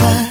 outside.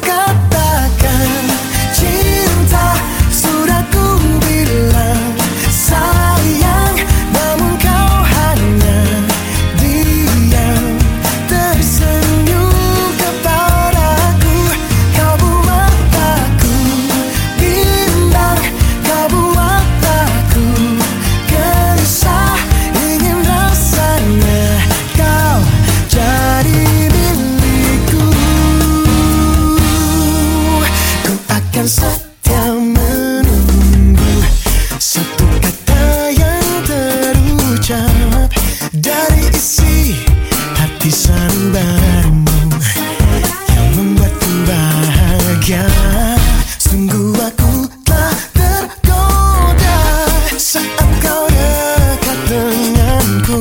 가 yang membuatku bahagia Sungguh aku telah tergoda saat kau dekat denganku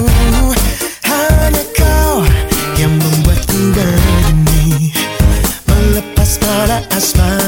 Hanya kau yang membuatku berani melepas pada asmara